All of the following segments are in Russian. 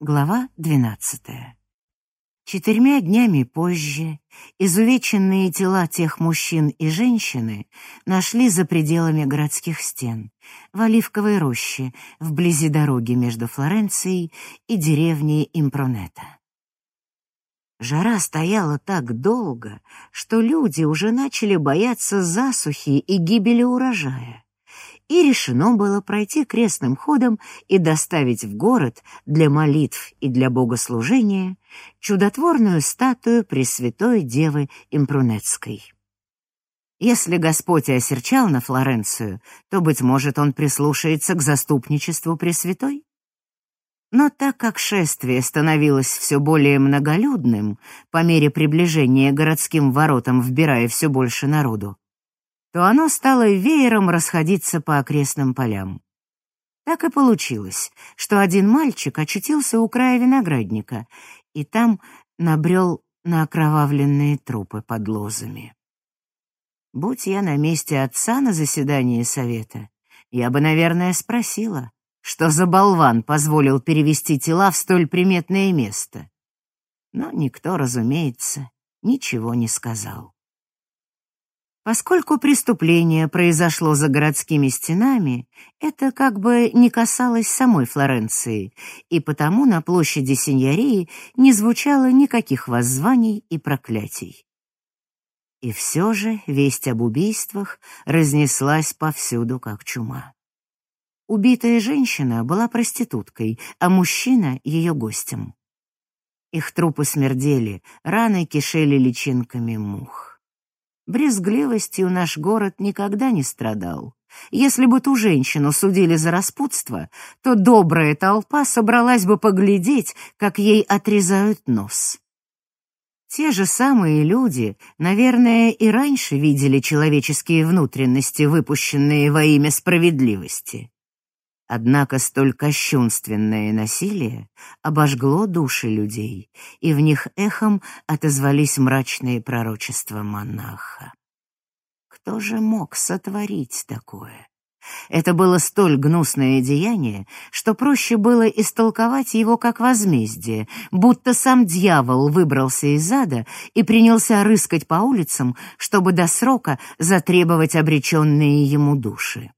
Глава двенадцатая. Четырьмя днями позже изувеченные тела тех мужчин и женщины нашли за пределами городских стен, в Оливковой роще, вблизи дороги между Флоренцией и деревней Импронета. Жара стояла так долго, что люди уже начали бояться засухи и гибели урожая и решено было пройти крестным ходом и доставить в город для молитв и для богослужения чудотворную статую Пресвятой Девы Импрунетской. Если Господь и осерчал на Флоренцию, то, быть может, он прислушается к заступничеству Пресвятой? Но так как шествие становилось все более многолюдным, по мере приближения городским воротам вбирая все больше народу, то оно стало веером расходиться по окрестным полям. Так и получилось, что один мальчик очутился у края виноградника и там набрел на окровавленные трупы под лозами. Будь я на месте отца на заседании совета, я бы, наверное, спросила, что за болван позволил перевести тела в столь приметное место. Но никто, разумеется, ничего не сказал. Поскольку преступление произошло за городскими стенами, это как бы не касалось самой Флоренции, и потому на площади Синьории не звучало никаких воззваний и проклятий. И все же весть об убийствах разнеслась повсюду, как чума. Убитая женщина была проституткой, а мужчина — ее гостем. Их трупы смердели, раны кишели личинками мух. Брезгливостью наш город никогда не страдал. Если бы ту женщину судили за распутство, то добрая толпа собралась бы поглядеть, как ей отрезают нос. Те же самые люди, наверное, и раньше видели человеческие внутренности, выпущенные во имя справедливости. Однако столь кощунственное насилие обожгло души людей, и в них эхом отозвались мрачные пророчества монаха. Кто же мог сотворить такое? Это было столь гнусное деяние, что проще было истолковать его как возмездие, будто сам дьявол выбрался из ада и принялся рыскать по улицам, чтобы до срока затребовать обреченные ему души.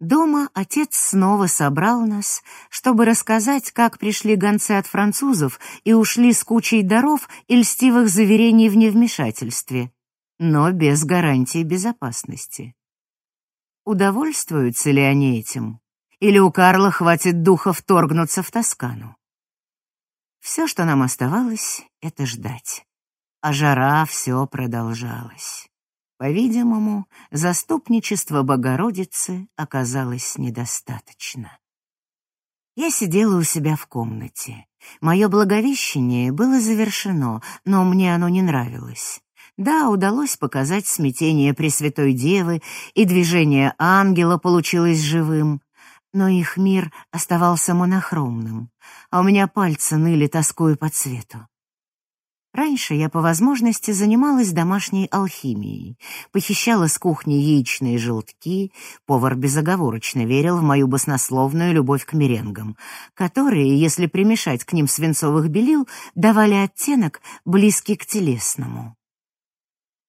Дома отец снова собрал нас, чтобы рассказать, как пришли гонцы от французов и ушли с кучей даров и льстивых заверений в невмешательстве, но без гарантии безопасности. Удовольствуются ли они этим? Или у Карла хватит духа вторгнуться в Тоскану? Все, что нам оставалось, — это ждать. А жара все продолжалась. По-видимому, заступничество Богородицы оказалось недостаточно. Я сидела у себя в комнате. Мое благовещение было завершено, но мне оно не нравилось. Да, удалось показать смятение Пресвятой Девы, и движение ангела получилось живым, но их мир оставался монохромным, а у меня пальцы ныли тоскою по цвету. Раньше я по возможности занималась домашней алхимией, похищала с кухни яичные желтки, повар безоговорочно верил в мою баснословную любовь к меренгам, которые, если примешать к ним свинцовых белил, давали оттенок, близкий к телесному.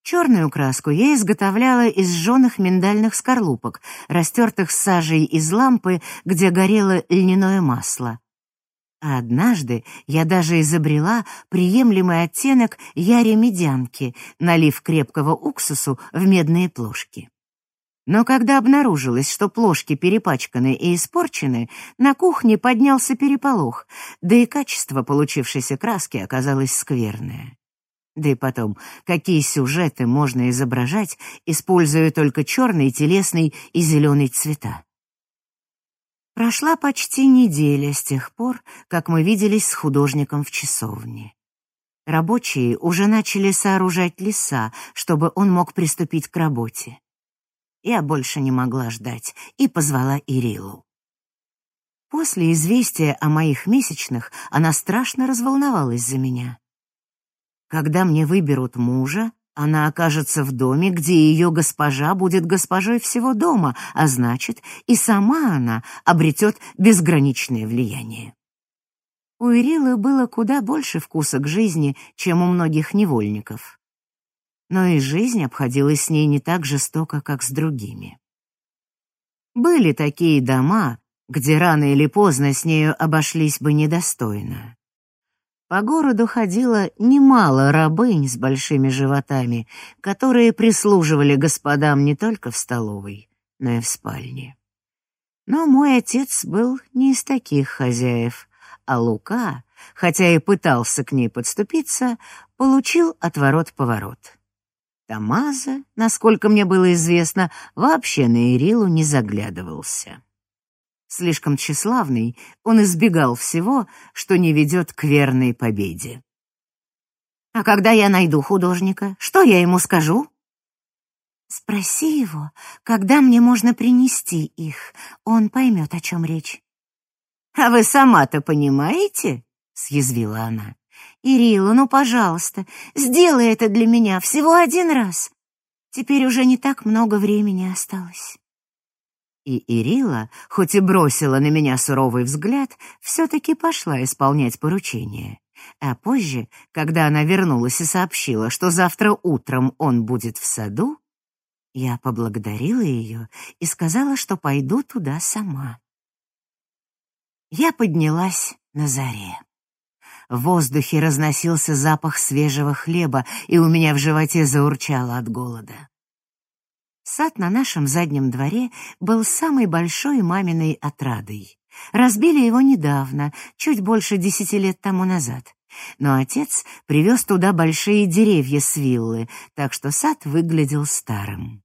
Черную краску я изготовляла из жженых миндальных скорлупок, растертых сажей из лампы, где горело льняное масло. А однажды я даже изобрела приемлемый оттенок яре-медянки, налив крепкого уксусу в медные плошки. Но когда обнаружилось, что плошки перепачканы и испорчены, на кухне поднялся переполох, да и качество получившейся краски оказалось скверное. Да и потом, какие сюжеты можно изображать, используя только черный, телесный и зеленый цвета? Прошла почти неделя с тех пор, как мы виделись с художником в часовне. Рабочие уже начали сооружать леса, чтобы он мог приступить к работе. Я больше не могла ждать и позвала Ирилу. После известия о моих месячных она страшно разволновалась за меня. Когда мне выберут мужа, она окажется в доме, где ее госпожа будет госпожой всего дома, а значит, и сама она обретет безграничное влияние. у Ирилы было куда больше вкуса к жизни, чем у многих невольников. Но и жизнь обходилась с ней не так жестоко, как с другими. Были такие дома, где рано или поздно с нею обошлись бы недостойно. По городу ходило немало рабынь с большими животами, которые прислуживали господам не только в столовой, но и в спальне. Но мой отец был не из таких хозяев, а Лука, хотя и пытался к ней подступиться, получил отворот-поворот. Тамаза, насколько мне было известно, вообще на Ирилу не заглядывался. Слишком тщеславный, он избегал всего, что не ведет к верной победе. «А когда я найду художника, что я ему скажу?» «Спроси его, когда мне можно принести их. Он поймет, о чем речь». «А вы сама-то понимаете?» — съязвила она. «Ирила, ну, пожалуйста, сделай это для меня всего один раз. Теперь уже не так много времени осталось». И Ирила, хоть и бросила на меня суровый взгляд, все-таки пошла исполнять поручение. А позже, когда она вернулась и сообщила, что завтра утром он будет в саду, я поблагодарила ее и сказала, что пойду туда сама. Я поднялась на заре. В воздухе разносился запах свежего хлеба, и у меня в животе заурчало от голода. Сад на нашем заднем дворе был самой большой маминой отрадой. Разбили его недавно, чуть больше десяти лет тому назад. Но отец привез туда большие деревья с виллы, так что сад выглядел старым.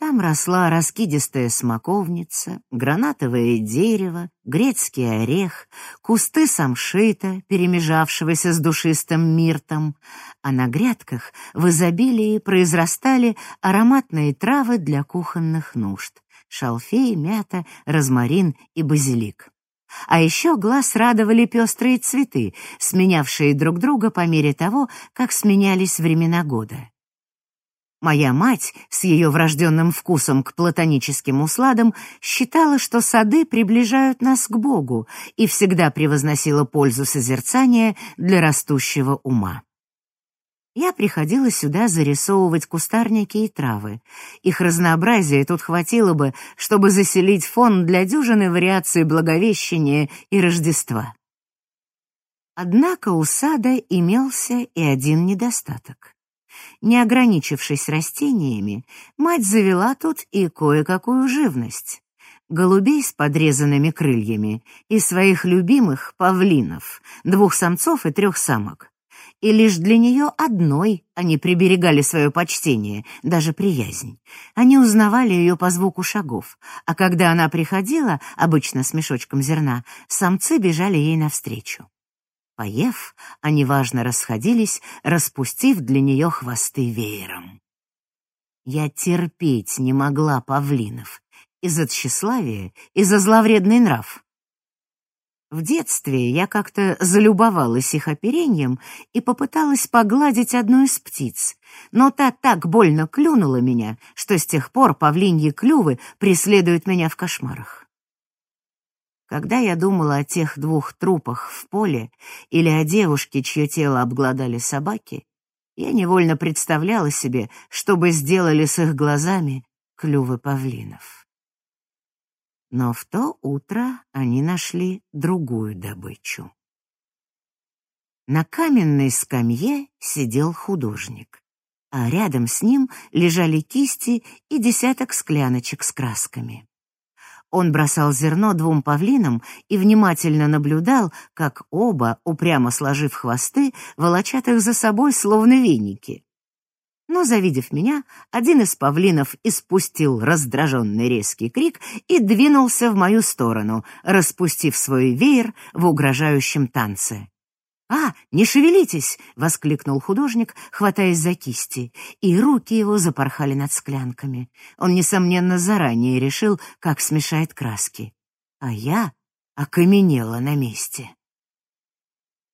Там росла раскидистая смоковница, гранатовое дерево, грецкий орех, кусты самшита, перемежавшегося с душистым миртом, а на грядках в изобилии произрастали ароматные травы для кухонных нужд — шалфей, мята, розмарин и базилик. А еще глаз радовали пестрые цветы, сменявшие друг друга по мере того, как сменялись времена года. Моя мать с ее врожденным вкусом к платоническим усладам считала, что сады приближают нас к Богу и всегда превозносила пользу созерцания для растущего ума. Я приходила сюда зарисовывать кустарники и травы. Их разнообразия тут хватило бы, чтобы заселить фон для дюжины вариаций Благовещения и Рождества. Однако у сада имелся и один недостаток. Не ограничившись растениями, мать завела тут и кое-какую живность. Голубей с подрезанными крыльями и своих любимых павлинов, двух самцов и трех самок. И лишь для нее одной они приберегали свое почтение, даже приязнь. Они узнавали ее по звуку шагов, а когда она приходила, обычно с мешочком зерна, самцы бежали ей навстречу. Поев, они важно расходились, распустив для нее хвосты веером. Я терпеть не могла павлинов. Из-за тщеславия, из-за зловредный нрав. В детстве я как-то залюбовалась их оперением и попыталась погладить одну из птиц, но та так больно клюнула меня, что с тех пор павлиньи клювы преследуют меня в кошмарах. Когда я думала о тех двух трупах в поле или о девушке, чье тело обглодали собаки, я невольно представляла себе, что бы сделали с их глазами клювы павлинов. Но в то утро они нашли другую добычу. На каменной скамье сидел художник, а рядом с ним лежали кисти и десяток скляночек с красками. Он бросал зерно двум павлинам и внимательно наблюдал, как оба, упрямо сложив хвосты, волочат их за собой, словно веники. Но, завидев меня, один из павлинов испустил раздраженный резкий крик и двинулся в мою сторону, распустив свой веер в угрожающем танце. «А, не шевелитесь!» — воскликнул художник, хватаясь за кисти, и руки его запорхали над склянками. Он, несомненно, заранее решил, как смешает краски. А я окаменела на месте.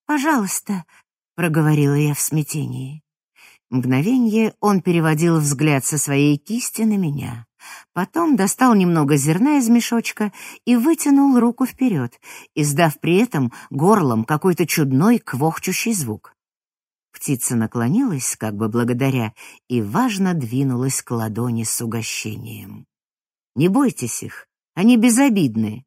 «Пожалуйста», — проговорила я в смятении. Мгновенье он переводил взгляд со своей кисти на меня, Потом достал немного зерна из мешочка и вытянул руку вперед, издав при этом горлом какой-то чудной квохчущий звук. Птица наклонилась, как бы благодаря, и важно двинулась к ладони с угощением. «Не бойтесь их, они безобидны».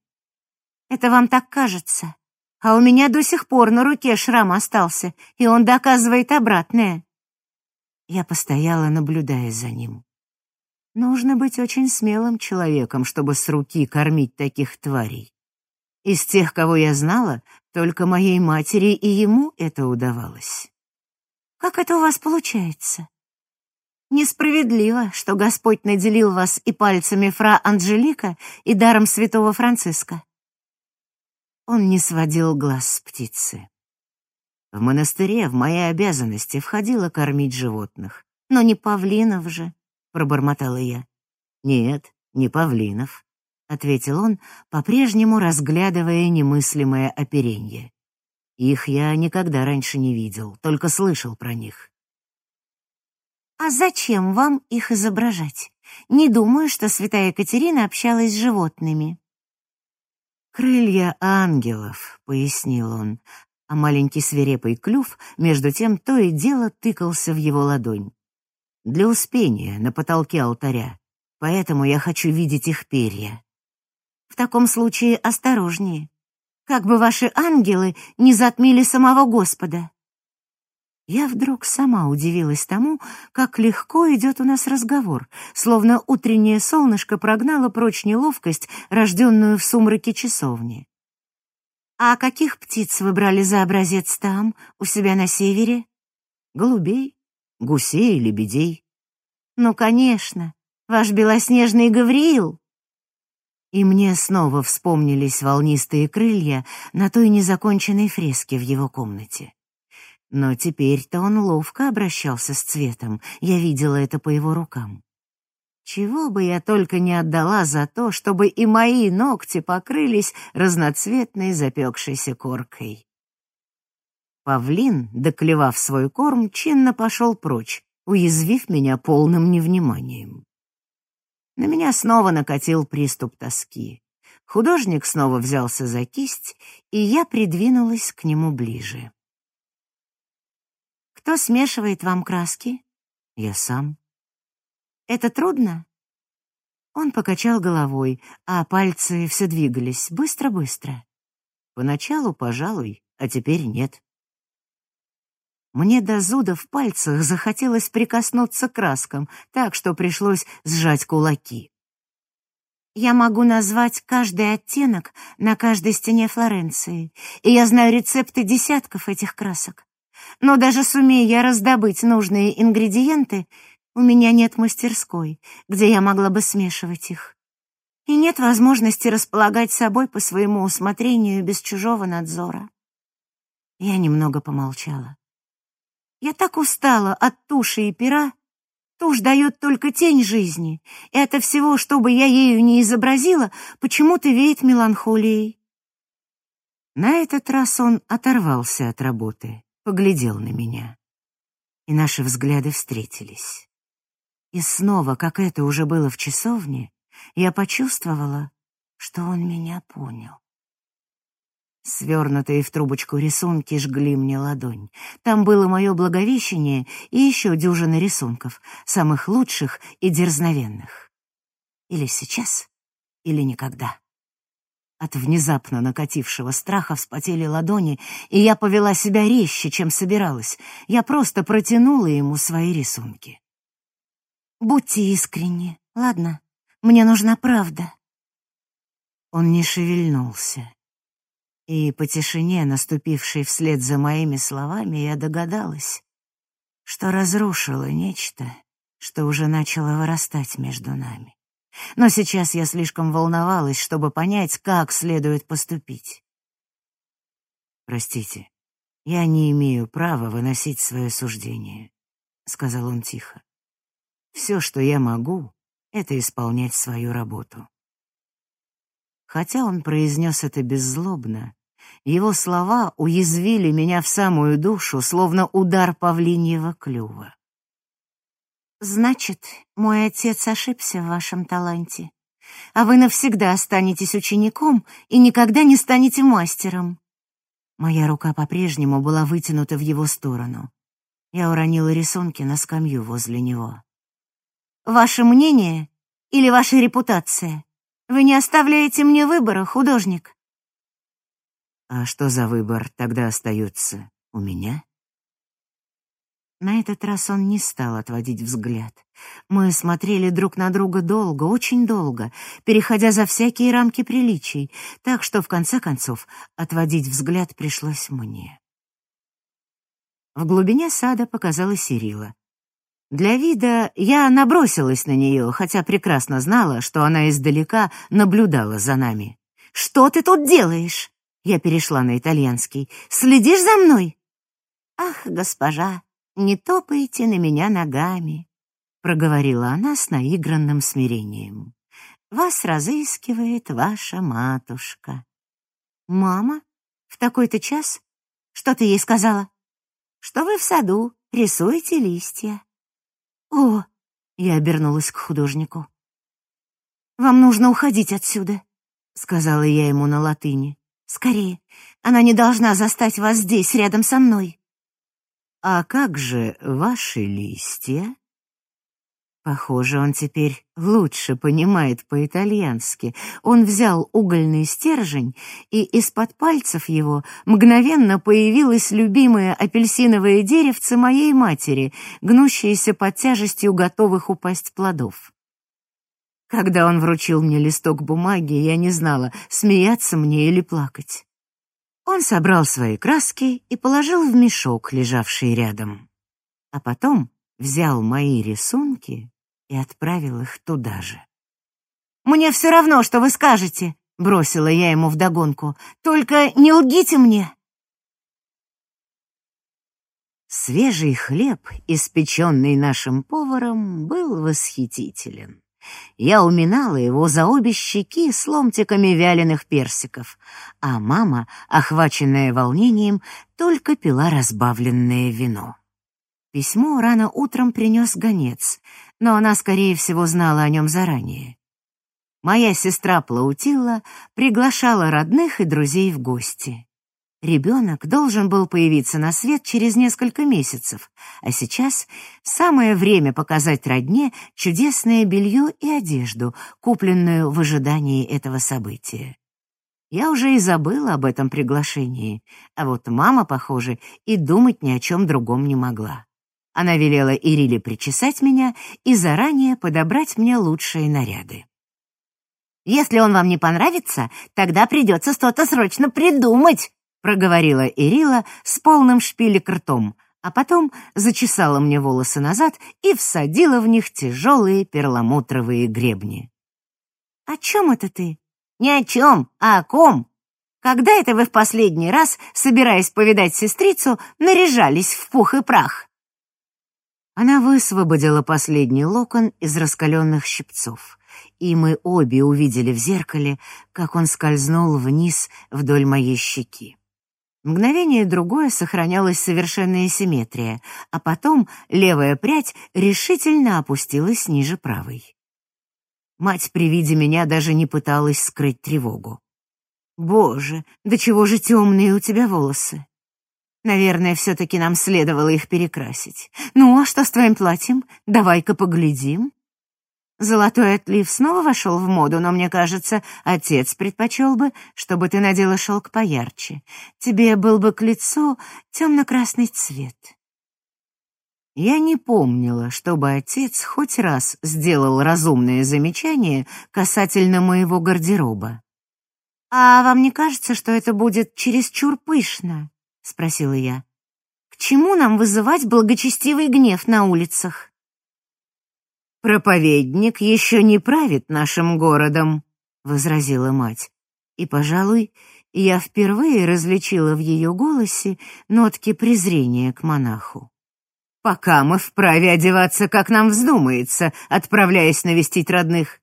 «Это вам так кажется, а у меня до сих пор на руке шрам остался, и он доказывает обратное». Я постояла, наблюдая за ним. Нужно быть очень смелым человеком, чтобы с руки кормить таких тварей. Из тех, кого я знала, только моей матери и ему это удавалось. Как это у вас получается? Несправедливо, что Господь наделил вас и пальцами фра Анджелика, и даром святого Франциска. Он не сводил глаз с птицы. В монастыре в мои обязанности входило кормить животных. Но не павлинов же, — пробормотала я. «Нет, не павлинов», — ответил он, по-прежнему разглядывая немыслимое оперенье. «Их я никогда раньше не видел, только слышал про них». «А зачем вам их изображать? Не думаю, что святая Екатерина общалась с животными». «Крылья ангелов», — пояснил он, а маленький свирепый клюв между тем то и дело тыкался в его ладонь для успения на потолке алтаря, поэтому я хочу видеть их перья. В таком случае осторожнее. Как бы ваши ангелы не затмили самого Господа. Я вдруг сама удивилась тому, как легко идет у нас разговор, словно утреннее солнышко прогнало прочь неловкость, рожденную в сумраке часовни. «А каких птиц вы брали за образец там, у себя на севере?» «Голубей, гусей и лебедей. Ну, конечно, ваш белоснежный Гавриил. И мне снова вспомнились волнистые крылья на той незаконченной фреске в его комнате. Но теперь-то он ловко обращался с цветом, я видела это по его рукам. Чего бы я только не отдала за то, чтобы и мои ногти покрылись разноцветной запекшейся коркой. Павлин, доклевав свой корм, чинно пошел прочь, уязвив меня полным невниманием. На меня снова накатил приступ тоски. Художник снова взялся за кисть, и я придвинулась к нему ближе. «Кто смешивает вам краски?» «Я сам». «Это трудно?» Он покачал головой, а пальцы все двигались быстро-быстро. «Поначалу, пожалуй, а теперь нет». Мне до зуда в пальцах захотелось прикоснуться к краскам, так что пришлось сжать кулаки. Я могу назвать каждый оттенок на каждой стене Флоренции, и я знаю рецепты десятков этих красок. Но даже сумея я раздобыть нужные ингредиенты, у меня нет мастерской, где я могла бы смешивать их. И нет возможности располагать собой по своему усмотрению без чужого надзора. Я немного помолчала. Я так устала от туши и пера. Тушь дает только тень жизни, и это всего, что бы я ею не изобразила, почему-то веет меланхолией. На этот раз он оторвался от работы, поглядел на меня. И наши взгляды встретились. И снова, как это уже было в часовне, я почувствовала, что он меня понял. Свернутые в трубочку рисунки жгли мне ладонь. Там было мое благовещение и еще дюжина рисунков, самых лучших и дерзновенных. Или сейчас, или никогда. От внезапно накатившего страха вспотели ладони, и я повела себя резче, чем собиралась. Я просто протянула ему свои рисунки. «Будьте искренни, ладно? Мне нужна правда». Он не шевельнулся. И по тишине, наступившей вслед за моими словами, я догадалась, что разрушила нечто, что уже начало вырастать между нами. Но сейчас я слишком волновалась, чтобы понять, как следует поступить. «Простите, я не имею права выносить свое суждение», — сказал он тихо. «Все, что я могу, — это исполнять свою работу». Хотя он произнес это беззлобно, его слова уязвили меня в самую душу, словно удар павлиньего клюва. Значит, мой отец ошибся в вашем таланте, а вы навсегда останетесь учеником и никогда не станете мастером. Моя рука по-прежнему была вытянута в его сторону. Я уронила рисунки на скамью возле него. Ваше мнение или ваша репутация? Вы не оставляете мне выбора, художник. А что за выбор тогда остается у меня? На этот раз он не стал отводить взгляд. Мы смотрели друг на друга долго, очень долго, переходя за всякие рамки приличий, так что в конце концов отводить взгляд пришлось мне. В глубине сада показалась Сирила. Для вида я набросилась на нее, хотя прекрасно знала, что она издалека наблюдала за нами. «Что ты тут делаешь?» Я перешла на итальянский. «Следишь за мной?» «Ах, госпожа, не топайте на меня ногами», — проговорила она с наигранным смирением. «Вас разыскивает ваша матушка». «Мама? В такой-то час? Что ты ей сказала?» «Что вы в саду рисуете листья». «О!» — я обернулась к художнику. «Вам нужно уходить отсюда», — сказала я ему на латыни. «Скорее, она не должна застать вас здесь, рядом со мной». «А как же ваши листья?» Похоже, он теперь лучше понимает по-итальянски. Он взял угольный стержень, и из-под пальцев его мгновенно появилось любимое апельсиновое деревце моей матери, гнущееся под тяжестью готовых упасть плодов. Когда он вручил мне листок бумаги, я не знала, смеяться мне или плакать. Он собрал свои краски и положил в мешок, лежавший рядом. А потом взял мои рисунки и отправил их туда же. «Мне все равно, что вы скажете», — бросила я ему вдогонку. «Только не лгите мне». Свежий хлеб, испеченный нашим поваром, был восхитителен. Я уминала его за обе щеки с ломтиками вяленых персиков, а мама, охваченная волнением, только пила разбавленное вино. Письмо рано утром принес гонец, но она, скорее всего, знала о нем заранее. Моя сестра Плаутила приглашала родных и друзей в гости. Ребенок должен был появиться на свет через несколько месяцев, а сейчас самое время показать родне чудесное белье и одежду, купленную в ожидании этого события. Я уже и забыла об этом приглашении, а вот мама, похоже, и думать ни о чем другом не могла. Она велела Ириле причесать меня и заранее подобрать мне лучшие наряды. «Если он вам не понравится, тогда придется что-то срочно придумать», проговорила Ирила с полным шпилек ртом, а потом зачесала мне волосы назад и всадила в них тяжелые перламутровые гребни. «О чем это ты?» «Не о чем, а о ком. Когда это вы в последний раз, собираясь повидать сестрицу, наряжались в пух и прах?» Она высвободила последний локон из раскаленных щипцов, и мы обе увидели в зеркале, как он скользнул вниз вдоль моей щеки. Мгновение другое сохранялась совершенная симметрия, а потом левая прядь решительно опустилась ниже правой. Мать при виде меня даже не пыталась скрыть тревогу. «Боже, да чего же темные у тебя волосы!» Наверное, все-таки нам следовало их перекрасить. Ну, а что с твоим платьем? Давай-ка поглядим. Золотой отлив снова вошел в моду, но мне кажется, отец предпочел бы, чтобы ты надела шелк поярче. Тебе был бы к лицу темно-красный цвет. Я не помнила, чтобы отец хоть раз сделал разумное замечание касательно моего гардероба. «А вам не кажется, что это будет чересчур пышно?» — спросила я. «К чему нам вызывать благочестивый гнев на улицах?» «Проповедник еще не правит нашим городом», — возразила мать. И, пожалуй, я впервые различила в ее голосе нотки презрения к монаху. «Пока мы вправе одеваться, как нам вздумается, отправляясь навестить родных.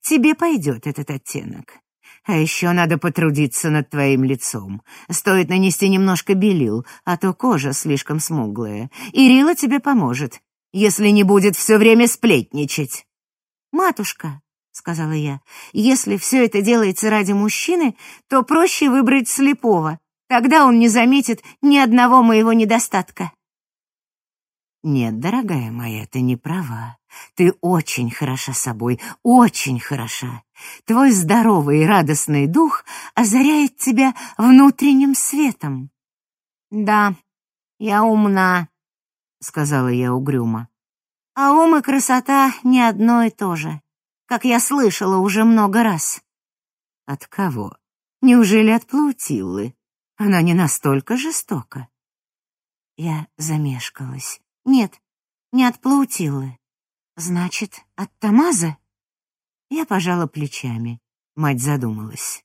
Тебе пойдет этот оттенок. А еще надо потрудиться над твоим лицом. Стоит нанести немножко белил, а то кожа слишком смуглая. Ирила тебе поможет. Если не будет все время сплетничать. «Матушка», — сказала я, — «если все это делается ради мужчины, то проще выбрать слепого. Тогда он не заметит ни одного моего недостатка». «Нет, дорогая моя, ты не права. Ты очень хороша собой, очень хороша. Твой здоровый и радостный дух озаряет тебя внутренним светом». «Да, я умна», — сказала я угрюмо. «А ум и красота не одно и то же, как я слышала уже много раз». «От кого? Неужели от Плаутиллы? Она не настолько жестока». Я замешкалась. Нет, не от Плаутиллы. Значит, от Тамаза? Я пожала плечами. Мать задумалась.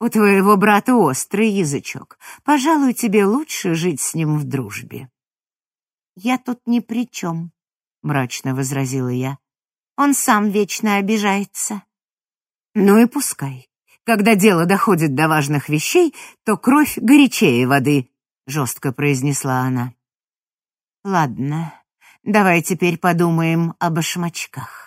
У твоего брата острый язычок. Пожалуй, тебе лучше жить с ним в дружбе. Я тут ни при чем, мрачно возразила я. Он сам вечно обижается. Ну и пускай. Когда дело доходит до важных вещей, то кровь горячее воды, жестко произнесла она. Ладно, давай теперь подумаем об башмачках.